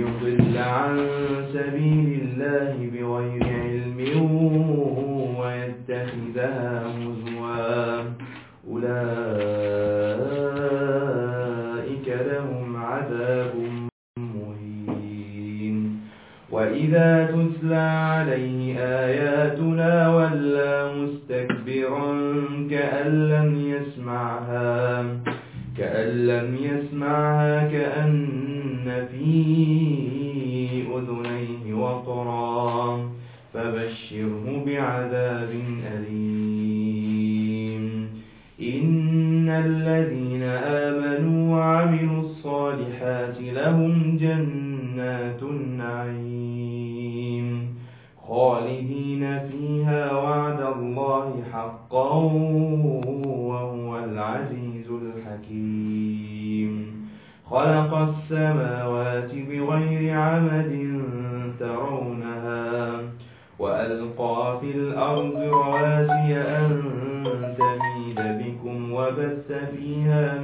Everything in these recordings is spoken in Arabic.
ليضل عن سبيل الله بغير علم ويتخذها هزوا. أولئك لهم عذاب مهين. وإذا خلق السماوات بغير عمد ترونها وألقى في الأرض رواسي أن تميد بكم وبث فيها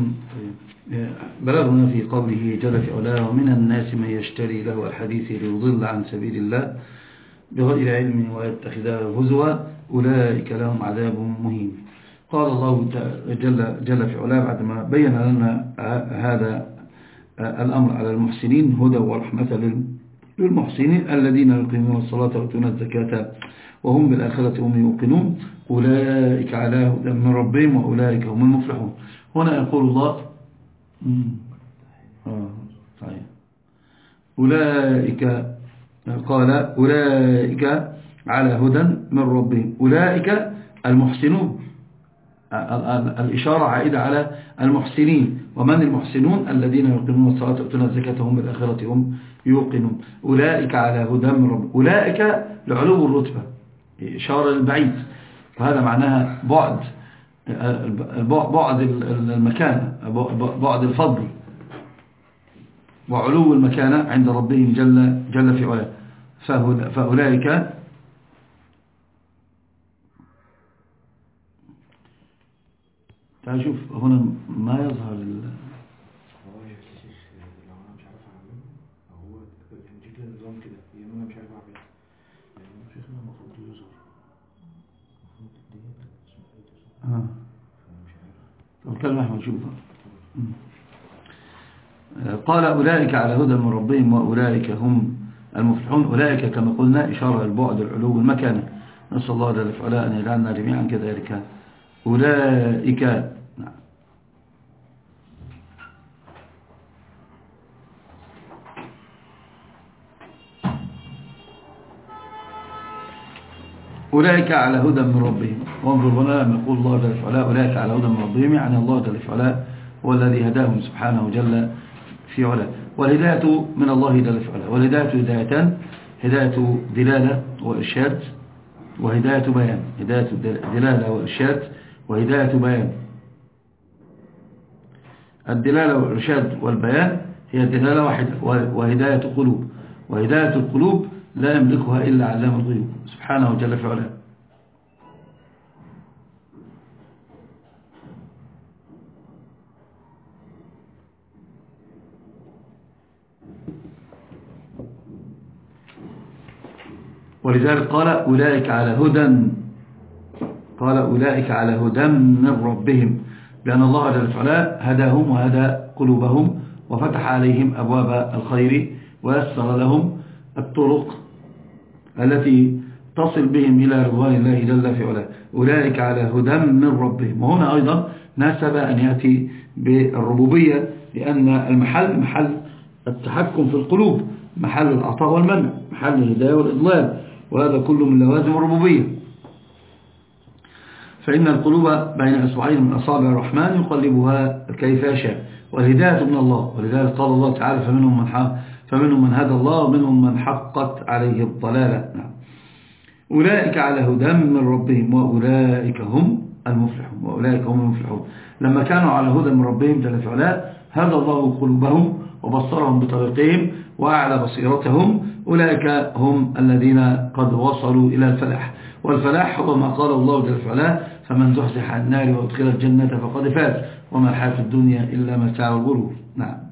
أمركم بلغنا في قوله جل في علاه ومن الناس من يشتري له الحديث ليضل عن سبيل الله بغير علم ويتخذها هزوا أولئك لهم عذاب مهين. قال الله جل, جل في علاه بعدما بين لنا هذا الأمر على المحسنين هدى ورحمة للمحسنين الذين يقيمون الصلاة ويؤتون الزكاة وهم بالآخرة هم يوقنون. أولئك على هدى من ربهم وأولئك هم المفلحون. هنا يقول الله. آه صحيح أولئك قال أولئك على هدى من ربهم. أولئك المحسنون. الإشارة عائدة على المحسنين. ومن المحسنون؟ الذين يقيمون الصلاة ويؤتون الزكاة هم بالآخرة هم يوقنون. أولئك على هدى من ربهم أولئك لعلو الرتبة. إشارة للبعيد. وهذا معناها بعد. بعد المكانة بعد الفضل. وعلو المكانة عند ربهم جل, جل في علاه. فأولئك تعال شوف هنا ما يظهر أحمد قال أولئك على هدى من ربهم وأولئك هم المفلحون. أولئك كما قلنا إشارة البعد العلو المكانة نسأل الله جل وعلا أن يجعلنا جميعا كذلك. أولئك أولئك على هدى من ربهم. وانظر هنا لما يقول الله جل وعلا أولئك على هدى من ربهم يعني الله جل وعلا هو الذي هداهم سبحانه جل في علا والهداية من الله جل وعلا. والهداية هدايتان هداية دلالة وإرشاد وهداية بيان. هداية دلالة وإرشاد وهداية بيان. الدلالة والإرشاد والبيان هي دلالة واحدة وهداية القلوب. وهداية القلوب لا يملكها إلا علام الغيوب سبحانه وجل في علاه. ولذلك قال أولئك على هدى قال أولئك على هدى من ربهم. بأن الله جل وعلا هداهم وهدى قلوبهم وفتح عليهم أبواب الخير ويسر لهم الطرق التي تصل بهم إلى رضوان الله جل في علاه. أولئك على هدى من ربهم. وهنا أيضا ناسب أن يأتي بالربوبية لأن المحل محل التحكم في القلوب محل العطاء والمنع محل الهداية والإضلال وهذا كله من لوازم الربوبية. فإن القلوب بين أسبوعين من أصابع الرحمن يقلبها كيف يشاء. والهداية من الله. ولذلك قال الله تعالى فمنهم من, فمنهم من هدى الله ومنهم من حقت عليه الضلالة. نعم. أولئك على هدى من ربهم وأولئك هم المفلحون وأولئك هم المفلحون. لما كانوا على هدى من ربهم جل وعلا هدى الله قلوبهم وبصرهم بطريقهم وأعلى بصيرتهم. أولئك هم الذين قد وصلوا إلى الفلاح. والفلاح هو ما قال الله جل وعلا فمن زحزح عن النار وأدخل الجنة فقد فات وما الحياة الدنيا إلا متاع الغرور. نعم.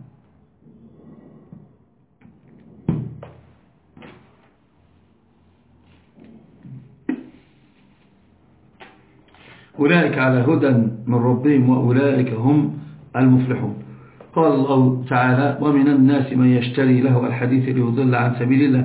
أولئك على هدى من ربهم وأولئك هم المفلحون. قال الله تعالى ومن الناس من يشتري له الحديث ليضل عن سبيل الله.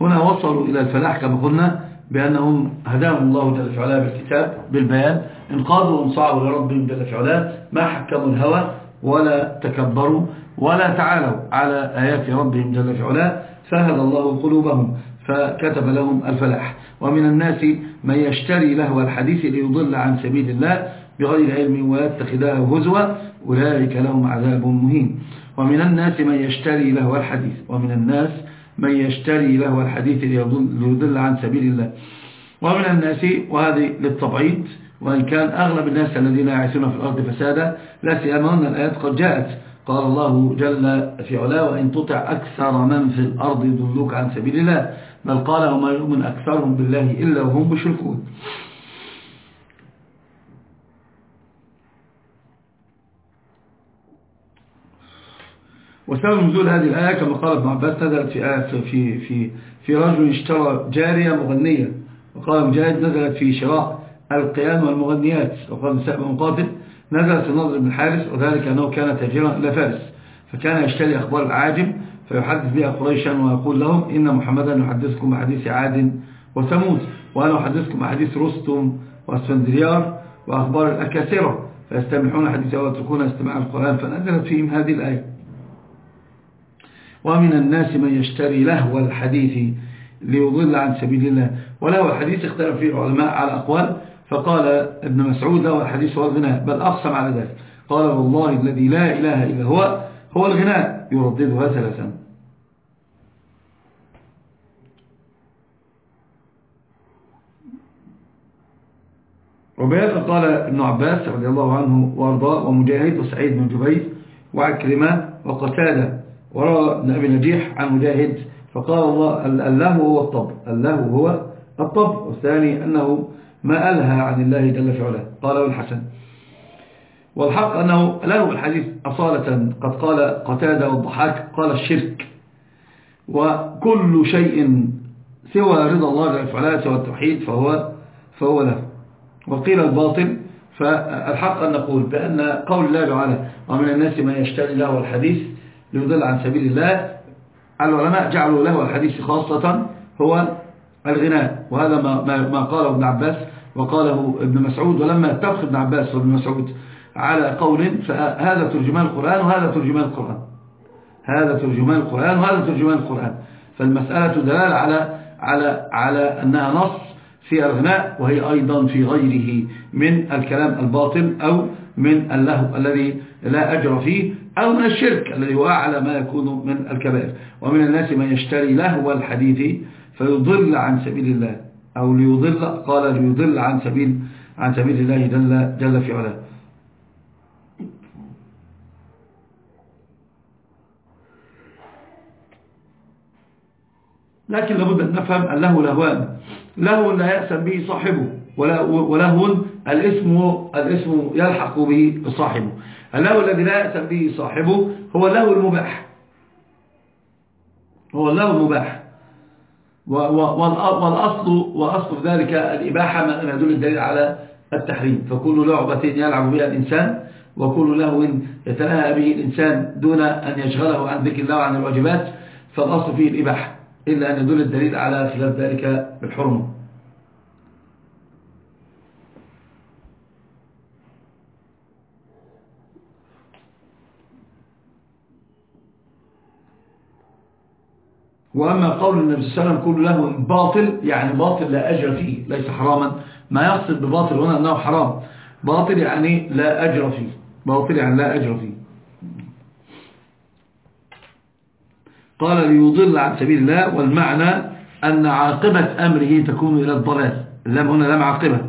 هنا وصلوا إلى الفلاح كما قلنا بأنهم هداهم الله جل وعلا بالكتاب بالبيان. انقاذوا وانصعوا لربهم جل وعلا ما حكموا الهوى ولا تكبروا ولا تعالوا على آيات ربهم جل وعلا فهد الله قلوبهم. فكتب لهم الفلاح. ومن الناس من يشتري له الحديث ليضل عن سبيل الله بغير علم ويتخذها هزوا أولئك لهم عذاب مهين. ومن الناس من يشتري له الحديث ومن الناس من يشتري له الحديث ليضل عن سبيل الله. ومن الناس وهذه للتبعيد وإن كان أغلب الناس الذين يعيشون في الأرض فسادا لا سيما أن الآيات قد جاءت. قال الله جل في علاه وإن تطع أكثر من في الأرض يضلوك عن سبيل الله. بل قال وما يؤمن أكثرهم بالله إلا وهم مشركون. وسبب نزول هذه الآية كما قال ابن عباس نزلت في آية في في في رجل اشترى جارية مغنية وقال مجاهد نزلت في شراء القيان والمغنيات وقال نساء بن مقاتل نزلت النظر بن الحارس وذلك أنه كان تاجرا إلى فارس فكان يشتري أخبار العاجم فيحدث بها قريشا ويقول لهم إن محمدا يحدثكم بحديث عاد وثمود وأنا أحدثكم بحديث رستم واسفندريار وأخبار الأكاسرة فيستمعون حديثها ويتركون استماع القرآن فنزلت فيهم هذه الآية. ومن الناس من يشتري لهو الحديث ليضل عن سبيل الله. ولهو الحديث اختلف فيه العلماء على أقوال فقال ابن مسعود له الحديث هو الغناء بل أقسم على ذلك. قال والله الذي لا إله إلا هو هو الغناء. يرددها ثلاثا. وبهذا قال ابن عباس رضي الله عنه وأرضاه ومجاهد وسعيد بن جبير وعكرمة وقتادة وروى ابن أبي نجيح عن مجاهد فقال الله اللهو هو الطب. اللهو هو الطب والثاني أنه ما ألهى عن الله جل في علاه. قاله الحسن والحق أنه له الحديث أصالة قد قال قتادة والضحاك قال الشرك. وكل شيء سوى رضا الله في علاه سوى التوحيد فهو, فهو له. وقيل الباطل فالحق أن نقول بأن قول الله تعالى ومن الناس من يشتري له الحديث ليضل عن سبيل الله. العلماء جعلوا له الحديث خاصة هو الغناء. وهذا ما, ما قاله ابن عباس وقاله ابن مسعود. ولما اتفق ابن عباس وابن مسعود على قول فهذا ترجمان القرآن وهذا ترجمان القرآن. هذا ترجمان القرآن وهذا ترجمان القرآن. فالمسألة دلالة على على على أنها نص في الغناء وهي أيضا في غيره من الكلام الباطل أو من اللهو الذي لا أجر فيه أو من الشرك الذي هو أعلى ما يكون من الكبائر. ومن الناس من يشتري لهو الحديث فيضل عن سبيل الله أو ليضل قال ليضل عن سبيل عن سبيل الله جل, جل في علاه. لكن لابد أن نفهم أن له لهوان لهو لا يأسم به صاحبه ولهو الاسم, الاسم يلحق به صاحبه اللهو الذي لا يأسم به صاحبه هو اللهو المباح. هو اللهو المباح. والأصل وأصل ذلك الإباحة ما يدل الدليل على التحريم. فكل لعبة يلعب بها الإنسان وكل لهو يتلاهى به الإنسان دون أن يشغله عن ذكر الله وعن الواجبات فالأصل فيه الإباحة. إلا أن يدل الدليل على خلاف ذلك بالحرمة وأما قول النبي صلى الله عليه وسلم كل له باطل يعني باطل لا أجر فيه ليس حراما. ما يقصد بباطل هنا أنه حرام. باطل يعني لا أجر فيه. باطل يعني لا أجر فيه. قال ليضل عن سبيل الله والمعنى أن عاقبة أمره تكون إلى الضلال اللام هنا لم عاقبة.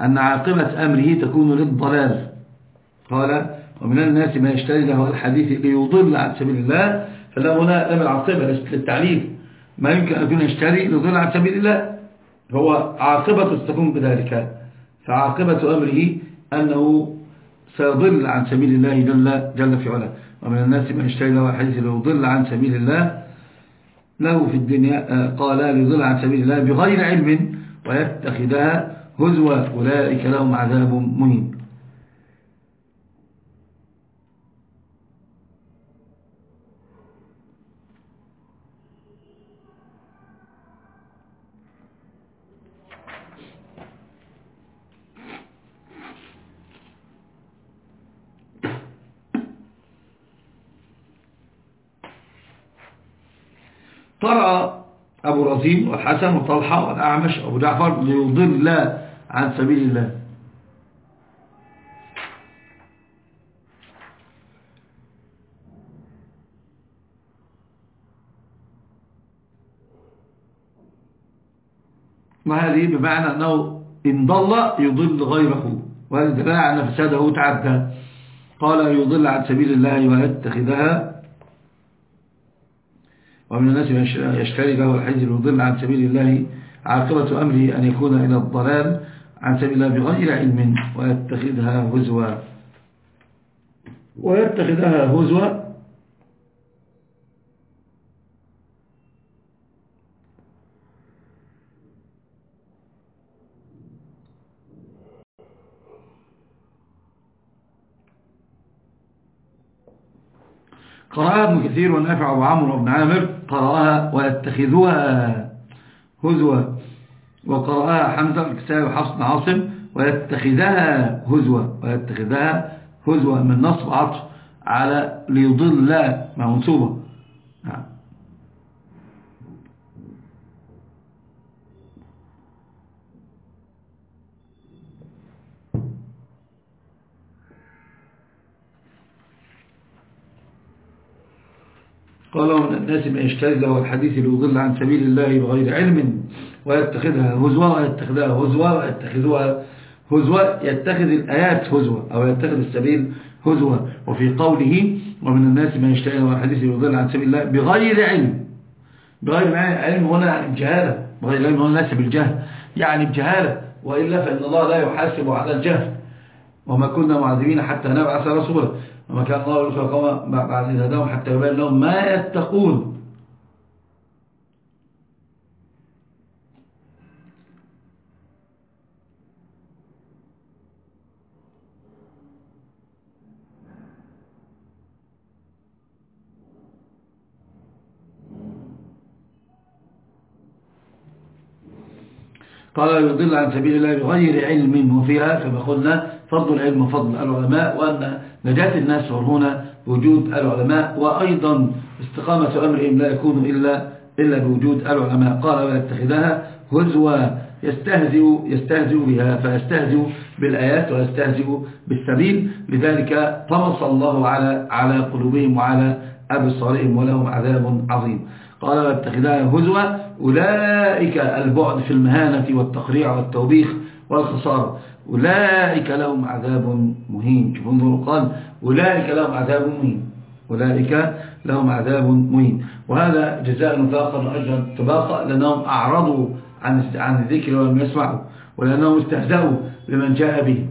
أن عاقبة أمره تكون للضلال. قال ومن الناس ما يشتري له الحديث ليضل عن سبيل الله فاللام هنا لم العاقبة للتعليل. ما يمكن أن يكون يشتري ليضل عن سبيل الله؟ هو عاقبة تكون بذلك. فعاقبة أمره أنه سيضل عن سبيل الله جل, جل في علاه. ومن الناس من يشتري له الحديث ليضل عن سبيل الله له في الدنيا آه، قال ليضل عن سبيل الله بغير علم ويتخذها هزوة أولئك لهم عذاب مهين. قرأ أبو رزين والحسن وطلحة والأعمش وأبو جعفر ليضل عن سبيل الله. وهذه بمعنى أنه إن ضل يضل غيره. وهذا دلالة على فساده تعدى. قال يضل عن سبيل الله ويتخذها ومن الناس يشتري له الحج ليضل عن سبيل الله عاقبة أمره أن يكون إلى الضلال عن سبيل الله بغير علم ويتخذها هزوا. ويتخذها هزوا. قرأها ابن كثير والنافع وعمر وابن عامر قرأها ويتخذوها هزوة وقرأها حمزة الكسائي وحفص عاصم ويتخذها هزوة ويتخذها هزوة من نصب عطف على ليضل ما منصوبة. نعم. قال من الناس من يشتري له الحديث ليضل عن سبيل الله بغير علم ويتخذها هزوة ويتخذها هزوة ويتخذها هزوة يتخذ الآيات هزوة أو يتخذ السبيل هزوة وفي قوله ومن الناس من يشتري له الحديث ليضل عن سبيل الله بغير علم. بغير علم هنا جهالة. بغير علم هنا ليس بالجهل. يعني بجهالة. وإلا فإن الله لا يحاسب على الجهل. وما كنا معذبين حتى نبعث رسولا. وما كان الله يرسل قوم بعد إذ هداهم حتى يبين لهم ما يتقون. قال يضل عن سبيل الله بغير علم. وفيها كما قلنا فضل العلم وفضل العلماء وأن نجاة الناس هنا وجود العلماء وأيضا استقامة أمرهم لا يكون إلا, إلا بوجود العلماء. قال ويتخذها هزوة يستهزئ, يستهزئ بها فيستهزئ بالآيات ويستهزئ بالسبيل. لذلك طمس الله على على قلوبهم وعلى أبصارهم ولهم عذاب عظيم. قال ويتخذها هزوة أولئك البعد في المهانة والتقريع والتوبيخ والخسارة. أولئك لهم عذاب مهين. شوفوا انظروا قال أولئك لهم عذاب مهين. أولئك لهم عذاب مهين. وهذا جزاء نفاقا وأجرا طباقا لأنهم أعرضوا عن عن الذكر ولم يسمعوا ولأنهم استهزأوا بمن جاء به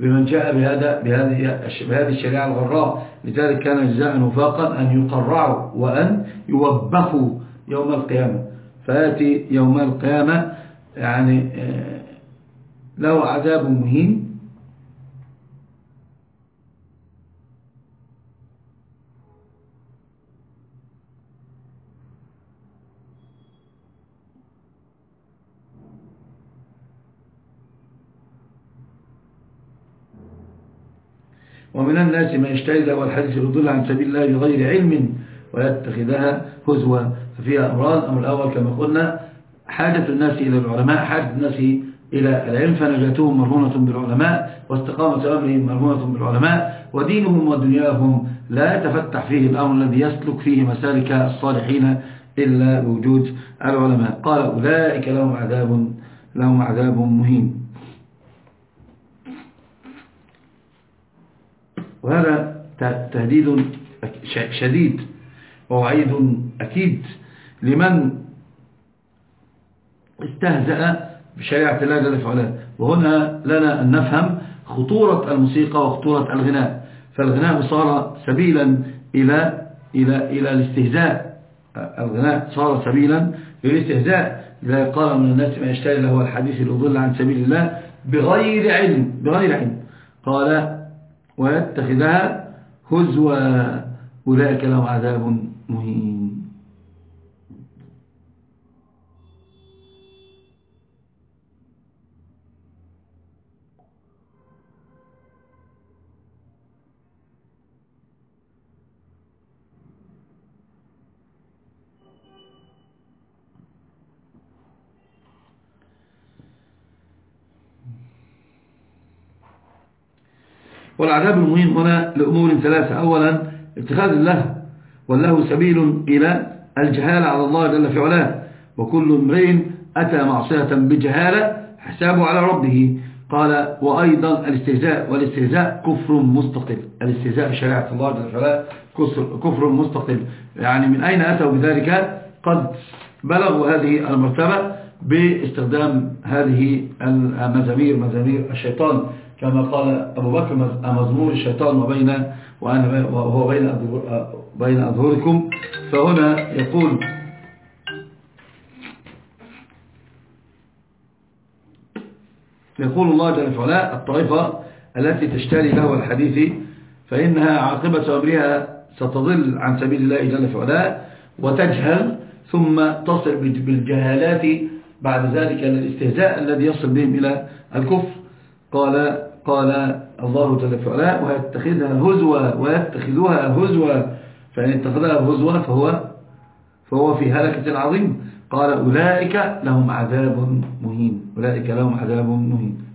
بمن جاء بهذا بهذه الشريعة الغراء. لذلك كان جزاء وفاقا أن يقرعوا وأن يوبخوا يوم القيامة. فيأتي يوم القيامة يعني آه، له عذاب مهين. ومن الناس من يشتري له الحديث يضل عن سبيل الله بغير علم ويتخذها هزوا. ففيها أمران. الأمر الأول كما قلنا حاجة الناس إلى العلماء حاجة الناس إلى العلم فنجاتهم مرهونة بالعلماء واستقامة أمرهم مرهونة بالعلماء ودينهم ودنياهم لا يتفتح فيه الأمر الذي يسلك فيه مسالك الصالحين إلا بوجود العلماء. قال أولئك لهم عذاب لهم عذاب مهين. وهذا تهديد شديد ووعيد أكيد لمن استهزأ بشريعة الله جل وعلا وهنا لنا أن نفهم خطورة الموسيقى وخطورة الغناء. فالغناء صار سبيلا إلى إلى إلى الاستهزاء. الغناء صار سبيلا للاستهزاء لذلك قال من الناس ما يشتري له الحديث ليضل عن سبيل الله بغير علم بغير علم. قال ويتخذها هزوا. أولئك لهم عذاب مهين. والعذاب المهين هنا لأمور ثلاثة. أولا اتخاذ الله والله سبيل إلى الجهالة على الله جل في علاه. وكل امرئ أتى معصية بجهالة حسابه على ربه. قال وأيضا الاستهزاء. والاستهزاء كفر مستقل. الاستهزاء بشريعة الله جل في علاه كفر مستقل. يعني من أين أتوا بذلك؟ قد بلغوا هذه المرتبة باستخدام هذه المزامير مزامير الشيطان. كما قال أبو بكر مزمور الشيطان وبين وأنا وهو بين بين أظهركم. فهنا يقول يقول الله جل وعلا الطائفة التي تشتري له الحديث فإنها عاقبة أمرها ستضل عن سبيل الله جل وعلا وتجهل ثم تصل بالجهالات بعد ذلك الاستهزاء الذي يصل بهم إلى الكفر. قال قال الله جل وعلا ويتخذها هزوا ويتخذها هزوا. فإن اتخذها هزوا فهو فهو في هلكة عظيم. قال أولئك لهم عذاب مهين. أولئك لهم عذاب مهين.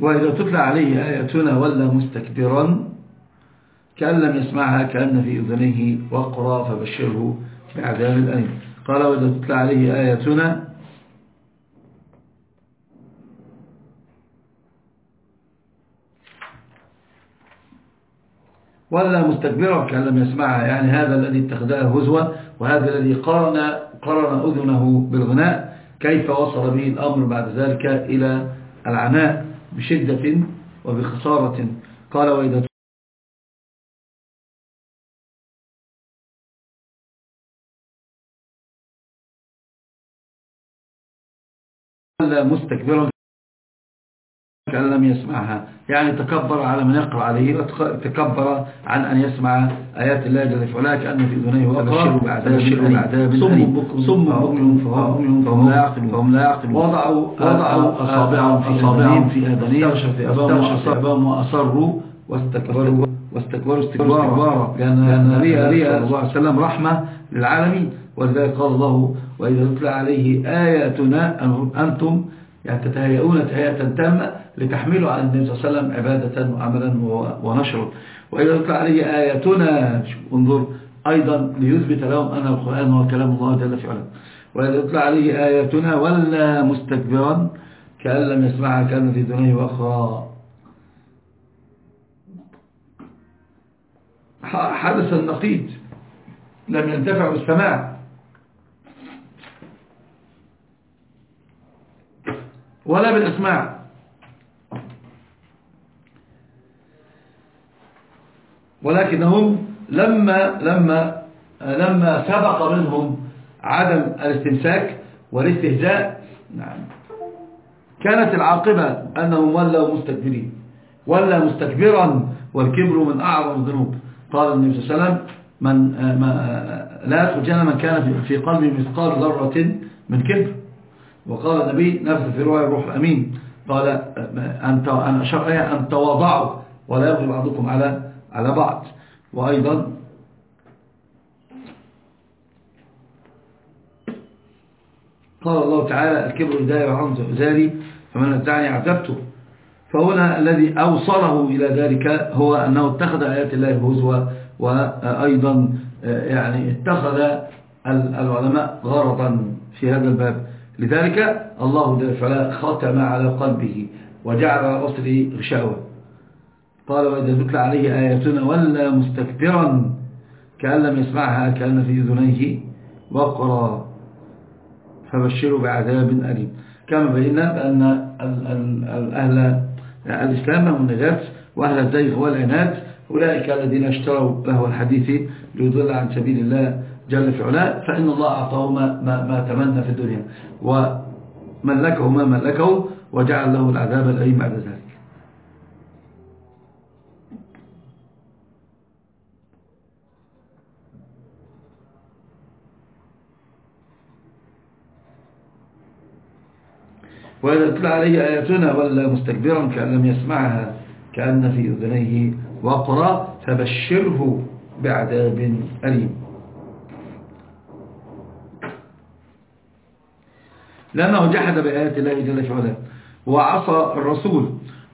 وإذا تتلى عليه آياتنا ولا مستكبرا كأن لم يسمعها كأن في أذنيه وقرأ فبشره بعذاب الأليم قال وإذا تتلى عليه آياتنا ولا مستكبرا كأن لم يسمعها. يعني هذا الذي اتخذها هزوة وهذا الذي قرن, قرن أذنه بالغناء كيف وصل به الأمر بعد ذلك إلى العناء. بشدة وبخسارة. قال وإذا مستكبرا كأن لم يسمعها. يعني تكبر على من يقرأ عليه وتكبر عن أن يسمع آيات الله جل وعلا كأن في أذنيه وأبشر بعذاب صم بكم. فهم لا يعقلون. فهم لا يعقلون. وضعوا وضعوا أصابعهم في أصابعهم. في آذانهم واستغشوا وأصروا واستكبروا. واستكبروا. استكبارا. لأن النبي صلى الله عليه وسلم رحمة للعالمين. ولذلك قال الله وإذا تتلى عليه آياتنا أنتم يعني تتهيئون تهيئة تامة لتحملوا على النبي صلى الله عليه وسلم عبادة وعملا ونشرا وإذا يطلع عليه آياتنا انظر أيضا ليثبت لهم أن القرآن هو كلام الله جل في علم وإذا يطلع عليه آياتنا ولا مستكبرا كأن لم يسمعها كان في دنيا وأخرى. حدث النقيض. لم ينتفع بالسماع ولا بالإسماع ولكنهم لما لما لما سبق منهم عدم الاستمساك والاستهزاء نعم كانت العاقبة أنهم ولوا مستكبرين ولا مستكبرا والكبر من أعظم الذنوب. قال النبي صلى الله عليه وسلم من ما لا يدخل من كان في قلبه مثقال ذرة من كبر. وقال النبي نفس في رواية الروح الأمين قال أن أن تواضعوا ولا يغلب بعضكم على على بعض. وأيضا قال الله تعالى الكبر إزاري وعنز إزاري فمن اتعني عذبته فهنا الذي أوصله إلى ذلك هو أنه اتخذ آيات الله هزوة وأيضا يعني اتخذ العلماء غرضا في هذا الباب. لذلك الله جل وعلا ختم على قلبه وجعل على بصره غشاوة. قال وإذا ذكر عليه آياتنا ولا مستكبرا كأن لم يسمعها كأن في أذنيه وقرا فبشروا بعذاب أليم. كما بينا بأن أهل الإسلام هم النجاة وأهل الزيغ والعناد أولئك الذين اشتروا له الحديث ليضل عن سبيل الله جل في علاه فإن الله أعطاه ما, ما, ما تمنى في الدنيا وملكه ما ملكه وجعل له العذاب الأليم بعد ذلك. وإذا تطلع عليه آياتنا ولا مستكبرا كأن لم يسمعها كأن في أذنيه وقرأ فبشره بعذاب أليم. لأنه جحد بآيات الله جل وعلا. وعصى الرسول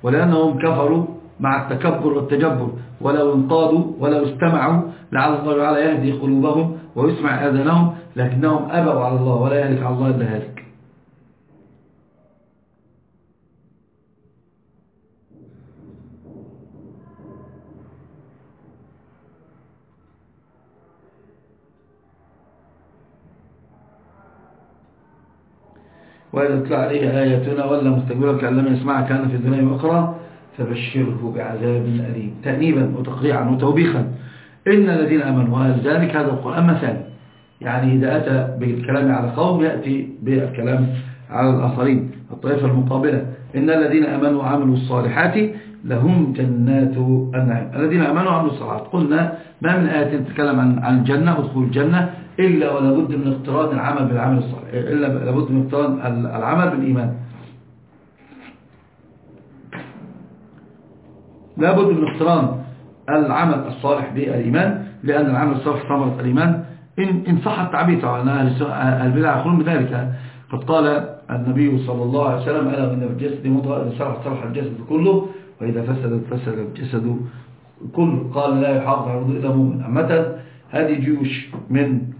ولأنهم كفروا مع التكبر والتجبر. ولو انقادوا ولو استمعوا لعل الله تعالى يهدي قلوبهم ويسمع آذانهم لكنهم أبوا على الله ولا يهلك على الله إلا هالك وإذا تطلع عليه آياتنا ولا مستقبلا كأن لم يسمعها كان في الدنيا أخرى فبشره بعذاب أليم. تأنيبا وتقريعا وتوبيخا. إن الذين أمنوا وهل ذلك هذا القرآن مثال يعني إذا أتى بالكلام على قوم يأتي بالكلام على الآخرين الطائفة المقابلة. إن الذين أمنوا وعملوا الصالحات لهم جنات النعيم. الذين أمنوا وعملوا الصالحات قلنا ما من آية تتكلم عن عن الجنة ودخول الجنة إلا ولا بد من اقتران العمل بالعمل الصالح. إلا لابد من اقتران العمل بالإيمان. لابد من اقتران العمل الصالح بالإيمان لأن العمل الصالح ثمرة الإيمان. إن, إن صح التعبير طبعا. البدع يقولون بذلك. قد قال النبي صلى الله عليه وسلم ألا من الجسد مضغة صلح صلح الجسد كله وإذا فسد فسد الجسد كله. قال لا يحافظ على الوضوء إلا مؤمن. عامة هذه جيوش من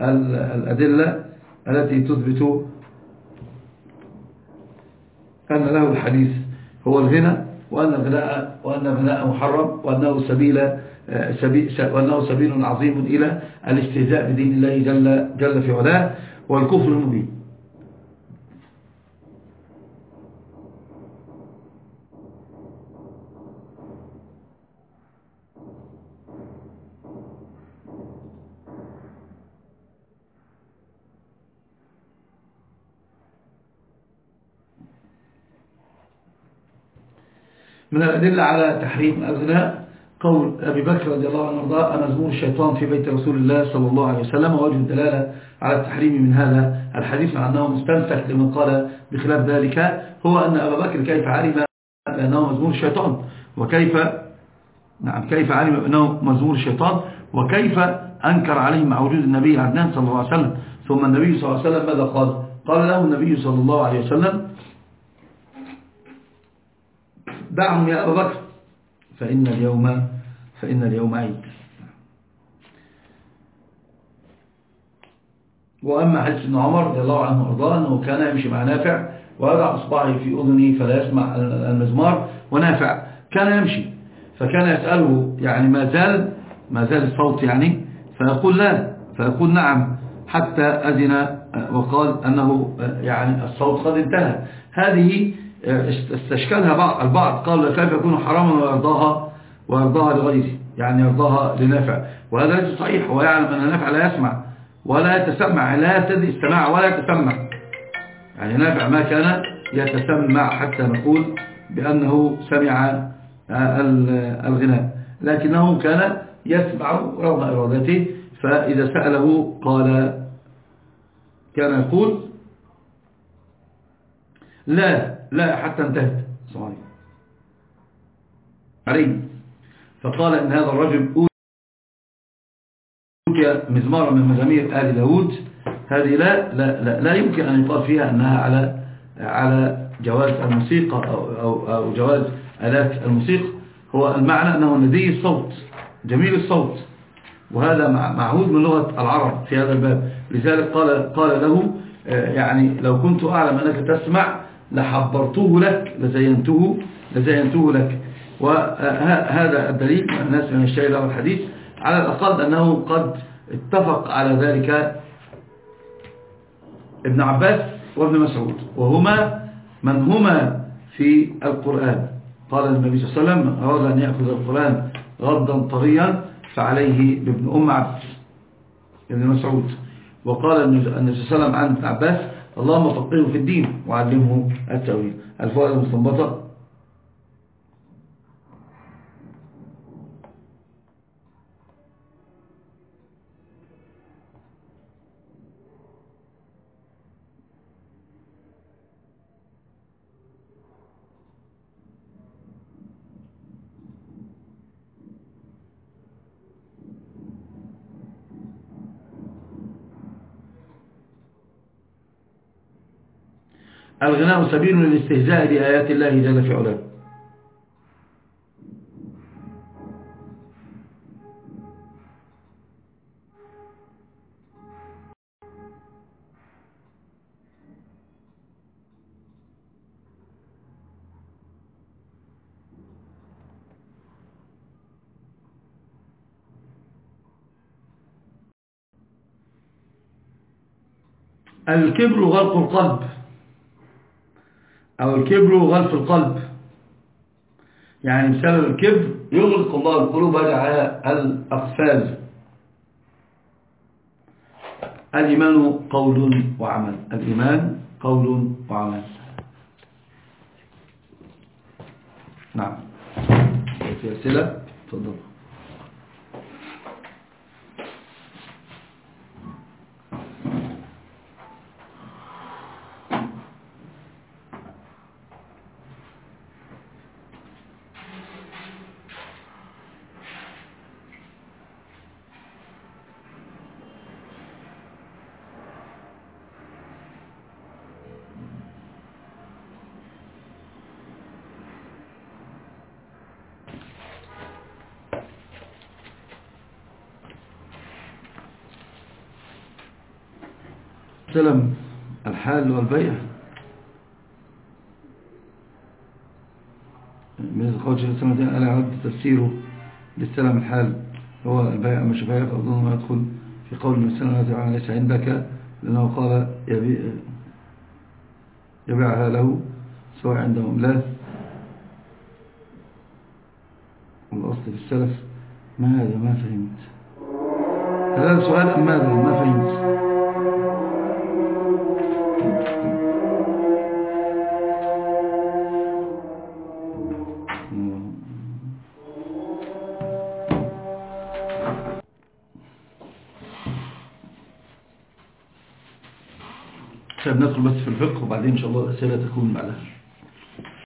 الأدلة التي تثبت أن له الحديث هو الغنى وأن الغناء وأن الغناء محرم وأنه سبيل سبيل وأنه سبيل عظيم إلى الاستهزاء بدين الله جل, جل في علاه والكفر المبين. من الأدلة على تحريم الغناء قول أبي بكر رضي الله عنه وأرضاه مزمور الشيطان في بيت رسول الله صلى الله عليه وسلم ووجه الدلالة على التحريم من هذا الحديث مع أنه مستنسخ لمن قال بخلاف ذلك هو أن أبا بكر كيف علم بأنه مزمور الشيطان؟ وكيف نعم كيف علم بأنه مزمور الشيطان؟ وكيف أنكر عليه مع وجود النبي العدنان صلى الله عليه وسلم؟ ثم النبي صلى الله عليه وسلم ماذا قال؟ قال له النبي صلى الله عليه وسلم دعهم يا أبا بكر. فإن اليوم فإن اليوم عيد. وأما حديث ابن عمر رضي الله عنه وأرضاه أنه كان يمشي مع نافع ويضع إصبعه في أذنه فلا يسمع المزمار ونافع كان يمشي. فكان يسأله يعني ما زال ما زال الصوت يعني فيقول لا فيقول نعم حتى أذن وقال أنه يعني الصوت قد انتهى. هذه استشكلها بعض البعض. قال كيف يكون حراما ويرضاها ويرضاها لغيره. يعني يرضاها لنافع. وهذا ليس صحيح. هو يعلم أن نافع لا يسمع. ولا يتسمع. لا يبتدي استماع ولا يتسمع. يعني نافع ما كان يتسمع حتى نقول بأنه سمع الغناء. لكنه كان يسمع رغم إرادته. فإذا سأله قال كان يقول لا. لا حتى انتهت. صحيح. علي فقال إن هذا الرجل أوتي مزمارا من مزامير آل داود. هذه لا, لا, لا, لا يمكن أن يقال فيها أنها على على جواز الموسيقى أو, أو, أو جواز آلات الموسيقى. هو المعنى أنه ندي الصوت جميل الصوت. وهذا معهود من لغة العرب في هذا الباب. لذلك قال, قال له يعني لو كنت أعلم أنك تسمع لحبرته لك لزينته لزينته لك. وهذا الدليل الناس من الشيء له الحديث على الأقل أنه قد اتفق على ذلك ابن عباس وابن مسعود. وهما من هما في القرآن. قال النبي صلى الله عليه وسلم أراد أن يأخذ القرآن غضا طريا فعليه بابن أم عبد ابن مسعود. وقال النبي صلى الله عليه وسلم عن ابن عباس اللهم فقهه في الدين وعلمه التأويل. الفوائد المستنبطة الغناء سبيل للاستهزاء بآيات الله جل في علاه. الكبر غلق القلب. أو الكبر غلف القلب. يعني بسبب الكبر يغلق الله القلوب. على الأقفال. الإيمان قول وعمل. الإيمان قول وعمل. نعم. في أسئلة؟ تفضل. سلم الحال والبيع. من قول شيخ السلام دين ألا عد تفسيره للسلم الحال هو البيع مش بيع فأظن ما يدخل في قول من السلام الذي ليس عندك؟ لأنه قال يبيعها له سواء عندهم لا. والأصل في السلف ما هذا ما فهمت؟ هذا سؤال أم ماذا؟ ما فهمت؟ ندخل بس في الفقه وبعدين إن شاء الله الأسئلة تكون بعدها